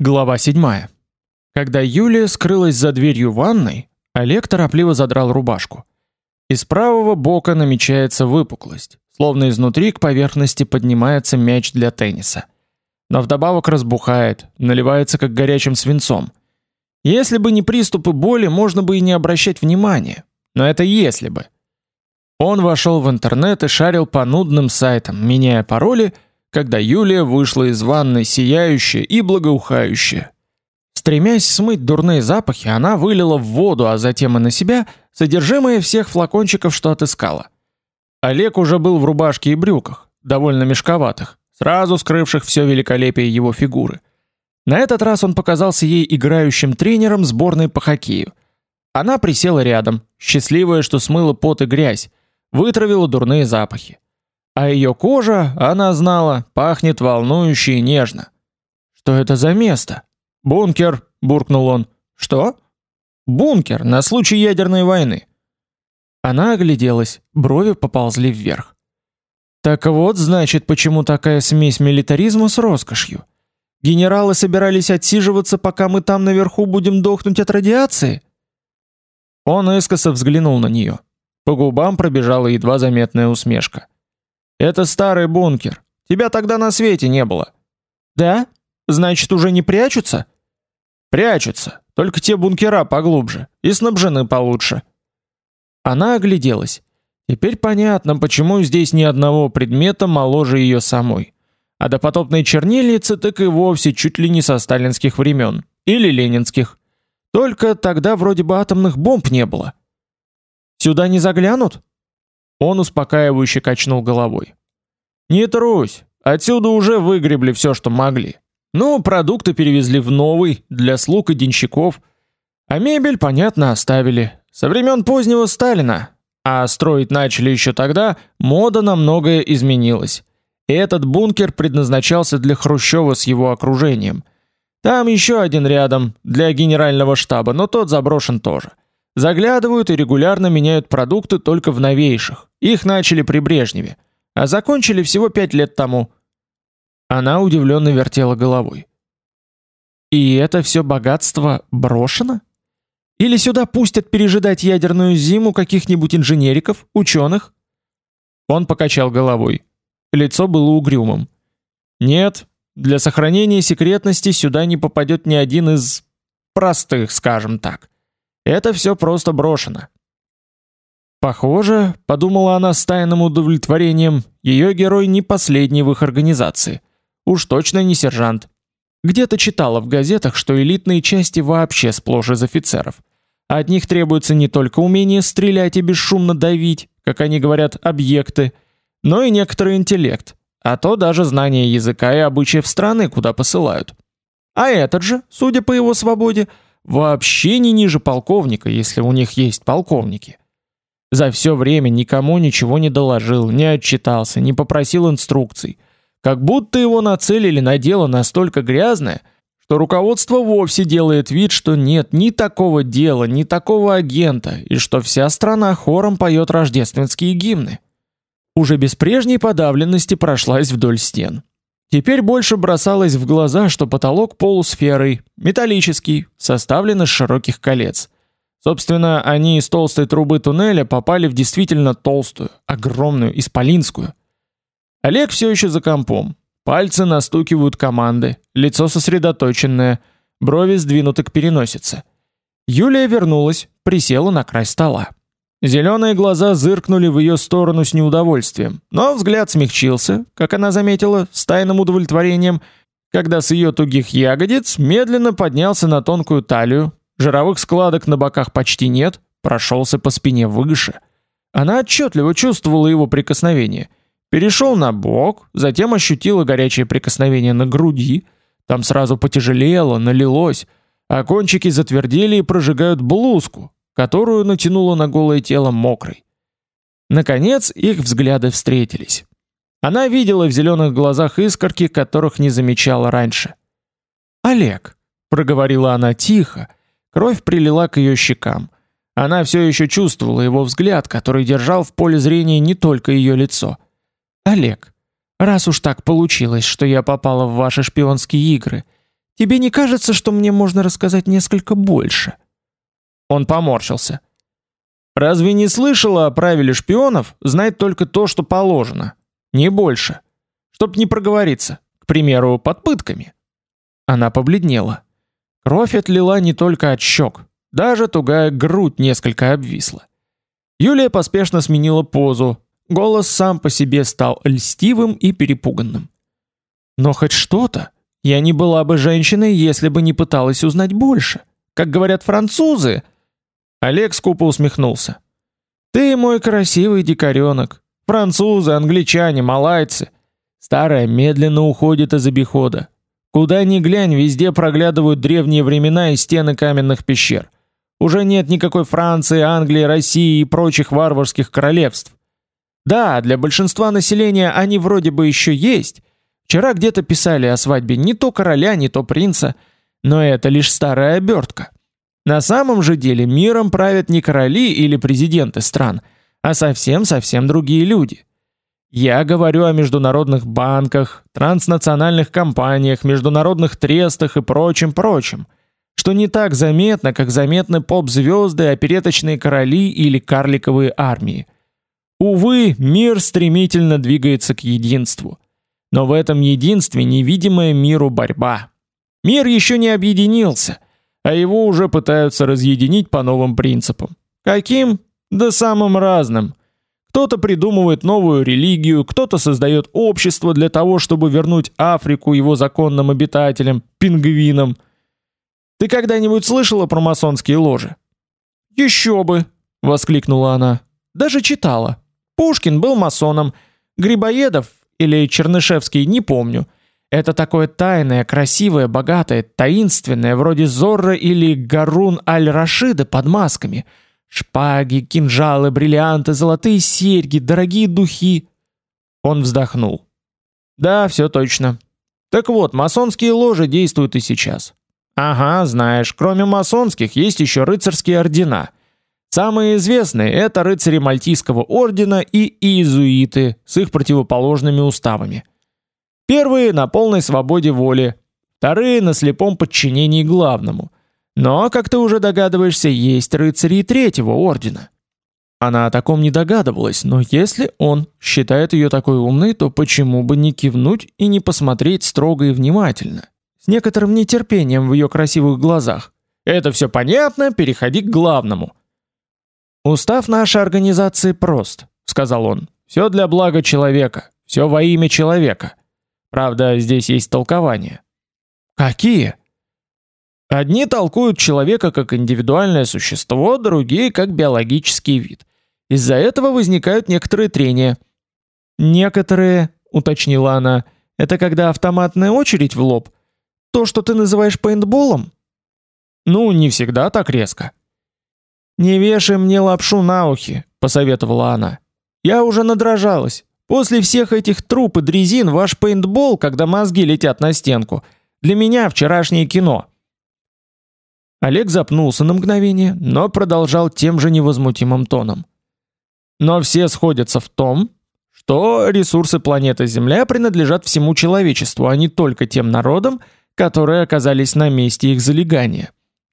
Глава 7. Когда Юлия скрылась за дверью ванной, Олег торопливо задрал рубашку. Из правого бока намечается выпуклость, словно изнутри к поверхности поднимается мяч для тенниса. Но вдобавок разбухает, наливается как горячим свинцом. Если бы не приступы боли, можно бы и не обращать внимания. Но это если бы. Он вошел в интернет и шарил по нудным сайтам, меняя пароли, когда Юлия вышла из ванной сияющая и благоухающая. Стремясь смыть дурные запахи, она вылила в воду, а затем и на себя содержимое всех флакончиков, что отыскала. Олег уже был в рубашке и брюках, довольно мешковатых, сразу скрывших все великолепие его фигуры. На этот раз он показался ей играющим тренером сборной по хоккею. Она присела рядом, счастливая, что смыла пот и грязь, вытравила дурные запахи а ее кожа, она знала, пахнет волнующе и нежно. Что это за место? Бункер, буркнул он. Что? Бункер на случай ядерной войны. Она огляделась, брови поползли вверх. Так вот, значит, почему такая смесь милитаризма с роскошью. Генералы собирались отсиживаться, пока мы там наверху будем дохнуть от радиации. Он искоса взглянул на нее. По губам пробежала едва заметная усмешка. Это старый бункер. Тебя тогда на свете не было. Да? Значит, уже не прячутся? Прячутся. Только те бункера поглубже и снабжены получше. Она огляделась. Теперь понятно, почему здесь ни одного предмета моложе ее самой. А допотопные чернильницы так и вовсе чуть ли не со сталинских времен или ленинских. Только тогда вроде бы атомных бомб не было. Сюда не заглянут? Он успокаивающе качнул головой. Не трусь, отсюда уже выгребли все, что могли. Ну, продукты перевезли в новый для слуг и денщиков, а мебель, понятно, оставили. Со времен позднего Сталина, а строить начали еще тогда, мода на многое изменилась. Этот бункер предназначался для Хрущева с его окружением. Там еще один рядом для генерального штаба, но тот заброшен тоже. Заглядывают и регулярно меняют продукты только в новейших. Их начали при Брежневе, а закончили всего пять лет тому. Она удивленно вертела головой. И это все богатство брошено? Или сюда пустят пережидать ядерную зиму каких-нибудь инженериков, ученых? Он покачал головой. Лицо было угрюмым. Нет, для сохранения секретности сюда не попадет ни один из простых, скажем так. Это все просто брошено. Похоже, подумала она с тайным удовлетворением, ее герой не последний в их организации. Уж точно не сержант. Где-то читала в газетах, что элитные части вообще сплошь из офицеров. От них требуется не только умение стрелять и бесшумно давить, как они говорят, объекты, но и некоторый интеллект, а то даже знание языка и обычаев страны, куда посылают. А этот же, судя по его свободе, вообще не ниже полковника, если у них есть полковники. За все время никому ничего не доложил, не отчитался, не попросил инструкций. Как будто его нацелили на дело настолько грязное, что руководство вовсе делает вид, что нет ни такого дела, ни такого агента, и что вся страна хором поет рождественские гимны. Уже без прежней подавленности прошлась вдоль стен. Теперь больше бросалось в глаза, что потолок полусферой, металлический, составлен из широких колец. Собственно, они из толстой трубы туннеля попали в действительно толстую, огромную, исполинскую. Олег все еще за компом. Пальцы настукивают команды, лицо сосредоточенное, брови сдвинуты к переносице. Юлия вернулась, присела на край стола. Зеленые глаза зыркнули в ее сторону с неудовольствием, но взгляд смягчился, как она заметила, с тайным удовлетворением, когда с ее тугих ягодиц медленно поднялся на тонкую талию, жировых складок на боках почти нет, прошелся по спине выше. Она отчетливо чувствовала его прикосновение. Перешел на бок, затем ощутила горячее прикосновение на груди, там сразу потяжелело, налилось, а кончики затвердели и прожигают блузку, которую натянула на голое тело мокрой. Наконец их взгляды встретились. Она видела в зеленых глазах искорки, которых не замечала раньше. "Олег", проговорила она тихо, кровь прилила к ее щекам. Она все еще чувствовала его взгляд, который держал в поле зрения не только ее лицо. "Олег, раз уж так получилось, что я попала в ваши шпионские игры, Тебе не кажется, что мне можно рассказать несколько больше? Он поморщился. Разве не слышала о правиле шпионов знать только то, что положено, не больше, чтоб не проговориться, к примеру, под пытками? Она побледнела. Кровь отлила не только от щек, даже тугая грудь несколько обвисла. Юлия поспешно сменила позу. Голос сам по себе стал льстивым и перепуганным. Но хоть что-то. Я не была бы женщиной, если бы не пыталась узнать больше. Как говорят французы. Олег скупо усмехнулся. Ты мой красивый дикаренок. Французы, англичане, малайцы. Старая медленно уходит из обихода. Куда ни глянь, везде проглядывают древние времена и стены каменных пещер. Уже нет никакой Франции, Англии, России и прочих варварских королевств. Да, для большинства населения они вроде бы еще есть. Вчера где-то писали о свадьбе не то короля, не то принца, но это лишь старая обертка. На самом же деле миром правят не короли или президенты стран, а совсем-совсем другие люди. Я говорю о международных банках, транснациональных компаниях, международных трестах и прочем-прочем – что не так заметно, как заметны поп-звезды, опереточные короли или карликовые армии. Увы, мир стремительно двигается к единству. Но в этом единстве невидимая миру борьба. Мир еще не объединился, а его уже пытаются разъединить по новым принципам. Каким? Да самым разным. Кто-то придумывает новую религию, кто-то создает общество для того, чтобы вернуть Африку его законным обитателям, пингвинам – ты когда-нибудь слышала про масонские ложи? Еще бы, воскликнула она. Даже читала. Пушкин был масоном, Грибоедов или Чернышевский, не помню. Это такое тайное, красивое, богатое, таинственное, вроде Зорро или Гарун аль-Рашида под масками. Шпаги, кинжалы, бриллианты, золотые серьги, дорогие духи. Он вздохнул. Да, все точно. Так вот, масонские ложи действуют и сейчас. Ага, знаешь, кроме масонских есть еще рыцарские ордена. Самые известные это рыцари Мальтийского ордена и иезуиты с их противоположными уставами. Первые на полной свободе воли, вторые на слепом подчинении главному. Но, как ты уже догадываешься, есть рыцари третьего ордена. Она о таком не догадывалась, но если он считает ее такой умной, то почему бы не кивнуть и не посмотреть строго и внимательно? некоторым нетерпением в ее красивых глазах. Это все понятно, переходи к главному. Устав нашей организации прост, сказал он. Все для блага человека, все во имя человека. Правда, здесь есть толкования. Какие? Одни толкуют человека как индивидуальное существо, другие как биологический вид. Из-за этого возникают некоторые трения. Некоторые, уточнила она, это когда автоматная очередь в лоб, то, что ты называешь пейнтболом? Ну, не всегда так резко. Не вешай мне лапшу на ухи, посоветовала она. Я уже надрожалась. После всех этих труп и дрезин ваш пейнтбол, когда мозги летят на стенку, для меня вчерашнее кино. Олег запнулся на мгновение, но продолжал тем же невозмутимым тоном. Но все сходятся в том, что ресурсы планеты Земля принадлежат всему человечеству, а не только тем народам, которые оказались на месте их залегания.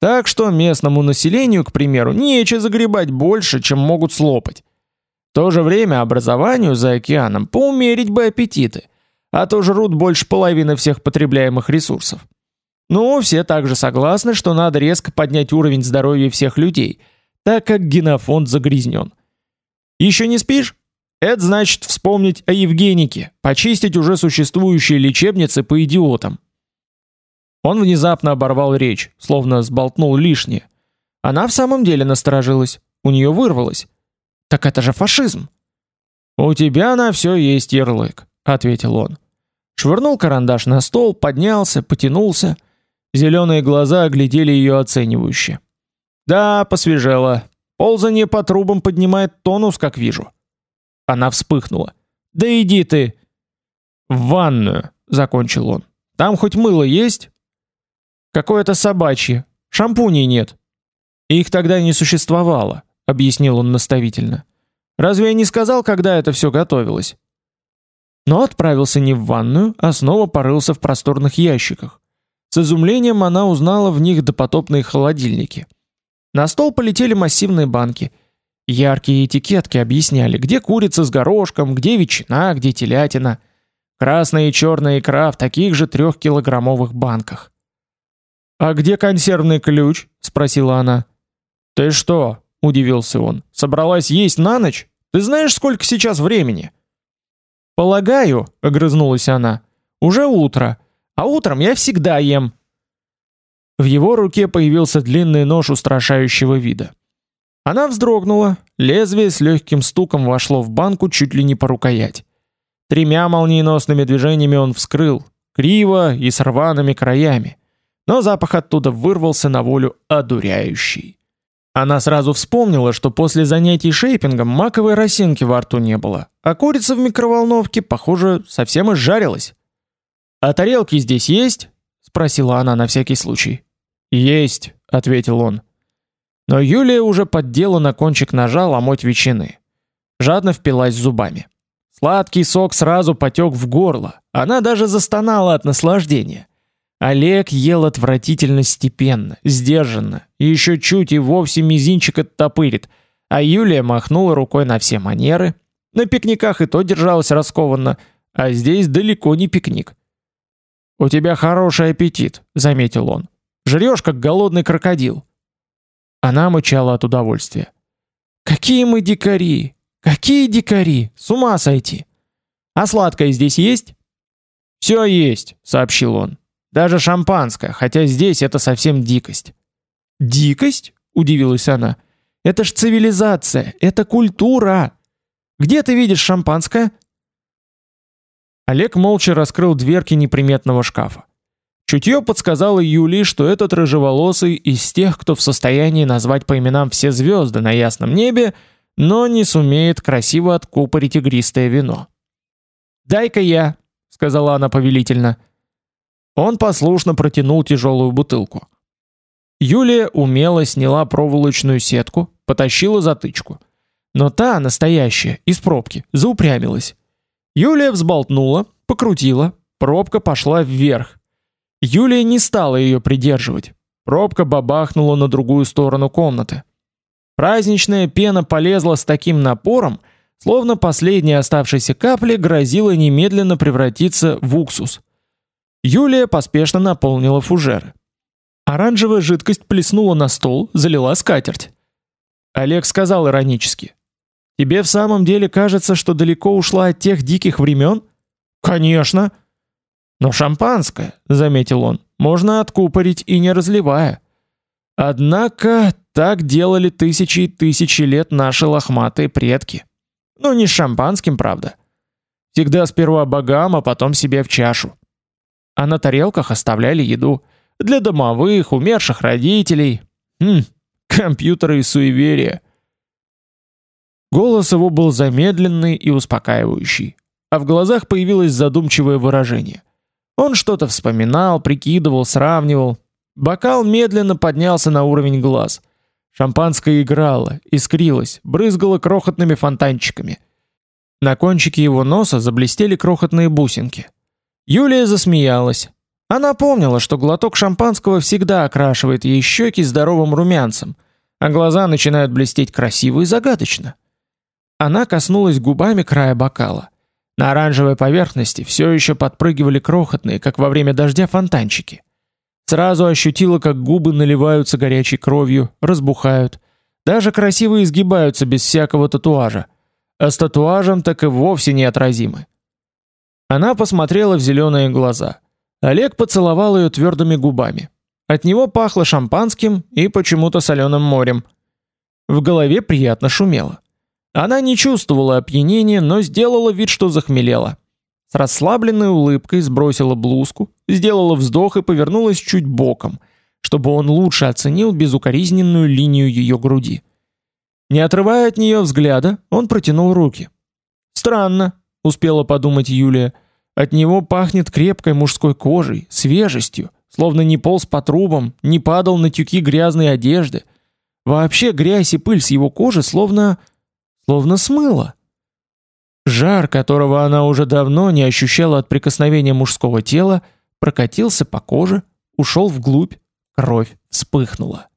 Так что местному населению, к примеру, нечего загребать больше, чем могут слопать. В то же время образованию за океаном поумерить бы аппетиты, а то жрут больше половины всех потребляемых ресурсов. Ну, все также согласны, что надо резко поднять уровень здоровья всех людей, так как генофонд загрязнен. Еще не спишь? Это значит вспомнить о Евгенике, почистить уже существующие лечебницы по идиотам. Он внезапно оборвал речь, словно сболтнул лишнее. Она в самом деле насторожилась, у нее вырвалось: "Так это же фашизм". "У тебя на все есть ярлык", ответил он. Швырнул карандаш на стол, поднялся, потянулся. Зеленые глаза оглядели ее оценивающе. "Да, посвежело. Ползание по трубам поднимает тонус, как вижу". Она вспыхнула. "Да иди ты в ванную", закончил он. "Там хоть мыло есть?" Какое-то собачье. Шампуней нет. Их тогда не существовало, объяснил он наставительно. Разве я не сказал, когда это все готовилось? Но отправился не в ванную, а снова порылся в просторных ящиках. С изумлением она узнала в них допотопные холодильники. На стол полетели массивные банки. Яркие этикетки объясняли, где курица с горошком, где ветчина, где телятина. Красная и черная икра в таких же трехкилограммовых банках. «А где консервный ключ?» — спросила она. «Ты что?» — удивился он. «Собралась есть на ночь? Ты знаешь, сколько сейчас времени?» «Полагаю», — огрызнулась она, — «уже утро, а утром я всегда ем». В его руке появился длинный нож устрашающего вида. Она вздрогнула, лезвие с легким стуком вошло в банку чуть ли не по рукоять. Тремя молниеносными движениями он вскрыл, криво и с рваными краями. Но запах оттуда вырвался на волю одуряющий. Она сразу вспомнила, что после занятий шейпингом маковой росинки во рту не было, а курица в микроволновке, похоже, совсем изжарилась. «А тарелки здесь есть?» — спросила она на всякий случай. «Есть», — ответил он. Но Юлия уже поддела на кончик ножа ломоть ветчины. Жадно впилась зубами. Сладкий сок сразу потек в горло. Она даже застонала от наслаждения. Олег ел отвратительно степенно, сдержанно, и еще чуть и вовсе мизинчик оттопырит, а Юлия махнула рукой на все манеры. На пикниках и то держалась раскованно, а здесь далеко не пикник. «У тебя хороший аппетит», — заметил он. «Жрешь, как голодный крокодил». Она мычала от удовольствия. «Какие мы дикари! Какие дикари! С ума сойти! А сладкое здесь есть? Все есть, сообщил он. Даже шампанское, хотя здесь это совсем дикость. Дикость? удивилась она. Это ж цивилизация, это культура. Где ты видишь шампанское? Олег молча раскрыл дверки неприметного шкафа. Чутье подсказало Юлии, что этот рыжеволосый из тех, кто в состоянии назвать по именам все звезды на ясном небе, но не сумеет красиво откупорить игристое вино. «Дай-ка я», — сказала она повелительно. Он послушно протянул тяжелую бутылку. Юлия умело сняла проволочную сетку, потащила затычку. Но та, настоящая, из пробки, заупрямилась. Юлия взболтнула, покрутила, пробка пошла вверх. Юлия не стала ее придерживать. Пробка бабахнула на другую сторону комнаты. Праздничная пена полезла с таким напором, словно последняя оставшаяся капля грозила немедленно превратиться в уксус. Юлия поспешно наполнила фужеры. Оранжевая жидкость плеснула на стол, залила скатерть. Олег сказал иронически: "Тебе в самом деле кажется, что далеко ушла от тех диких времен? Конечно. Но шампанское, заметил он, можно откупорить и не разливая. Однако так делали тысячи и тысячи лет наши лохматые предки. Ну не с шампанским, правда. Всегда сперва богам, а потом себе в чашу. А на тарелках оставляли еду для домовых, умерших родителей. Хм, компьютеры и суеверия. Голос его был замедленный и успокаивающий, а в глазах появилось задумчивое выражение. Он что-то вспоминал, прикидывал, сравнивал. Бокал медленно поднялся на уровень глаз. Шампанское играло, искрилось, брызгало крохотными фонтанчиками. На кончике его носа заблестели крохотные бусинки. Юлия засмеялась. Она помнила, что глоток шампанского всегда окрашивает ей щеки здоровым румянцем, а глаза начинают блестеть красиво и загадочно. Она коснулась губами края бокала. На оранжевой поверхности все еще подпрыгивали крохотные, как во время дождя, фонтанчики. Сразу ощутила, как губы наливаются горячей кровью, разбухают, даже красиво изгибаются без всякого татуажа. А с татуажем так и вовсе неотразимы. Она посмотрела в зеленые глаза. Олег поцеловал ее твердыми губами. От него пахло шампанским и почему-то соленым морем. В голове приятно шумело. Она не чувствовала опьянения, но сделала вид, что захмелела. С расслабленной улыбкой сбросила блузку, сделала вздох и повернулась чуть боком, чтобы он лучше оценил безукоризненную линию ее груди. Не отрывая от нее взгляда, он протянул руки. Странно, успела подумать Юлия. От него пахнет крепкой мужской кожей, свежестью, словно не полз по трубам, не падал на тюки грязной одежды. Вообще грязь и пыль с его кожи словно словно смыло. Жар, которого она уже давно не ощущала от прикосновения мужского тела, прокатился по коже, ушел вглубь, кровь вспыхнула.